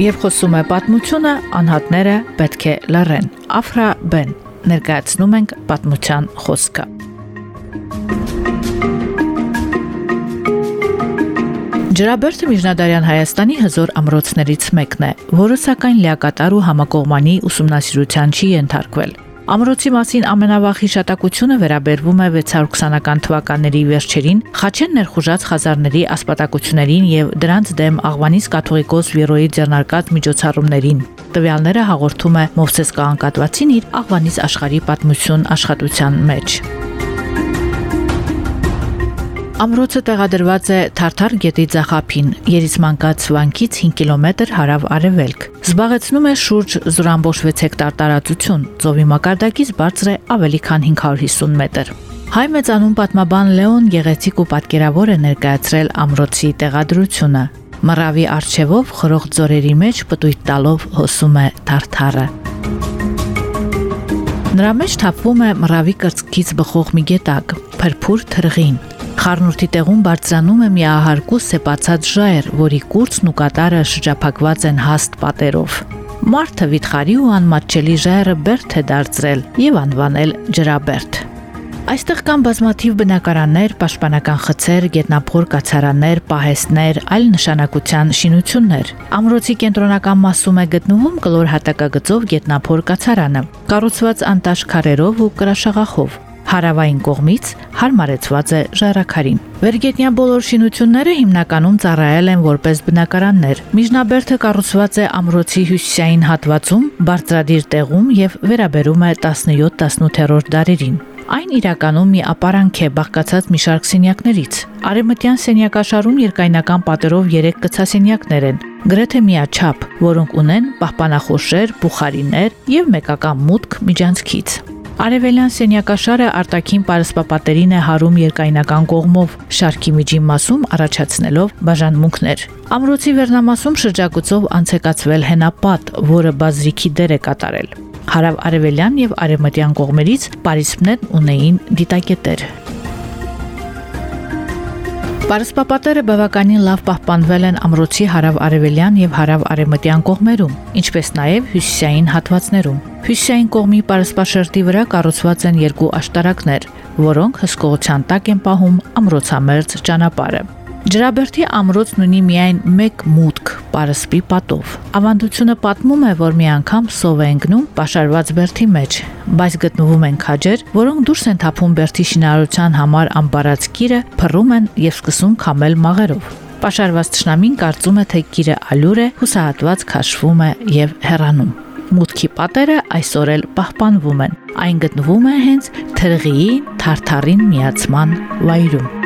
Եվ խոսում է պատմությունը, անհատները պետք է լռեն։ Աֆրա Բեն ներկայացնում ենք պատմության խոսքը։ Ջրաբերդը Միջնադարյան Հայաստանի հզոր ամրոցներից մեկն է, որը սակայն լիակատար ու համակողմանի ուսումնասիրության չի ենթարկվել։ Ամրոցի մասին ամենավաղ հիշատակությունը վերաբերվում է 620-ական թվականների վերջերին Խաչեն ներխուժած խազարների ասպատակություններին եւ դրանց դեմ Աղվանից կաթողիկոս Վիրոյի ձեռնարկած միջոցառումներին։ Տվյալները հաղորդում է Մովսես Կահանկատվացին իր Աղվանից աշխարհի պատմություն աշխատության մեջ։ Ամրոցը տեղադրված է Թարթար գետի ցախապին, Երիսմանկաց վանքից 5 կիլոմետր հարավ-արևելք։ Զբաղեցնում է շուրջ 0.6 հեկտար տարածություն, ծովի մակարդակից բարձր է ավելի քան 550 մետր։ Հայ մեծանուն պատմաբան Լեոն Գեղեցիկ ու պատկերավոր է ներկայացրել ամրոցի տեղադրությունը։ Մռավի արչևով խրող ձորերի մեջ պտույտ տալով հոսում է Թարթարը։ Նրա մեջ թափվում է մռավի կրծքից բխող մի գետակ, փրփուր թրղին, Խառնուրդի տեղում բարձրանում է մի ահարկու սեպացած ժայռ, որի կուրծն ու կատարը շրջափակված են հաստ պատերով։ Մարդը վիթխարի ու անմատչելի ժայռը բերդ է դարձրել եւ անվանել ջրաբերդ։ Այստեղ կան բազմաթիվ բնակարաններ, պաշտպանական խցեր, գետնափոր կացարաններ, պահեստներ, այլ նշանակության շինություններ։ Ամրոցի կենտրոնական մասում է գտնվում կլոր հատակագծով գետնափոր կացարանը, կառուցված անտաշ քարերով ու կրաշաղախով հարավային կողմից հարմարեցված է ժայռակարին։ Վերգետնյա բոլոր շինությունները հիմնականում ծառայել են որպես բնակարաններ։ Միջնաբերդը կառուցված է ամրոցի հյուսիսային հատվածում, բարձրադիր տեղում եւ վերաբերում է 17-18-րդ դարերին։ Այն իրականում մի ապարանք է բաղկացած մի շարք սենյակներից։ Արեմտյան սենյակաշարում երկայնական պատերով 3 կցասենյակներ են, գրեթե միաչափ, որոնք ունեն պահպանախորշեր, բուխարիներ եւ մեկական մուտք միջանցքից։ Արևելյան սենյակաշարը արտաքին պարսպապատերին է հարում երկայնական կողմով, շարքի միջին մասում առաջացնելով բաժանմունքներ։ Ամրոցի վերնամասում շրջագծով անցեկացվել հենապատ, որը բազրիքի դեր է կատարել։ Հարավ-արևելյան եւ արևմտյան կողմերից պարիսպներ ունեին դիտակետեր։ Պարսպապատերը բավականին լավ պահպանվել են ամրոցի հարավ-արևելյան եւ հարավ-արևմտյան կողմերում, ինչպես նաեւ հյուսիսային հատվածներում։ Հյուսիսային կողմի պարսպաշերտի վրա կառուցված են երկու աշտարակներ, որոնք հսկողության տակ են պահում ամրոցամերձ ճանապարհը։ Ջրաբերդի ամրոցն ունի միայն մեկ մուտք՝ Պարսպի պատով։ Ավանդությունը պատմում է, որ մի անգամ սով է ընկնում պաշարված բերդի մեջ, բայց գտնվում են քաջեր, որոնք դուրս են թափում բերդի շինարարության համար ամբարած կիրը, փռում են եւ սկսում քամել մաղերով։ Պաշարված ճշնամին կարծում է, թե կիրը ալյուր է, հուսահատված քաշվում է եւ հեռանում։ Մուտքի պատերը այսօր էլ պահպանվում են։ Այն գտնվում է հենց թրղիի թարթարին միացման վայրում։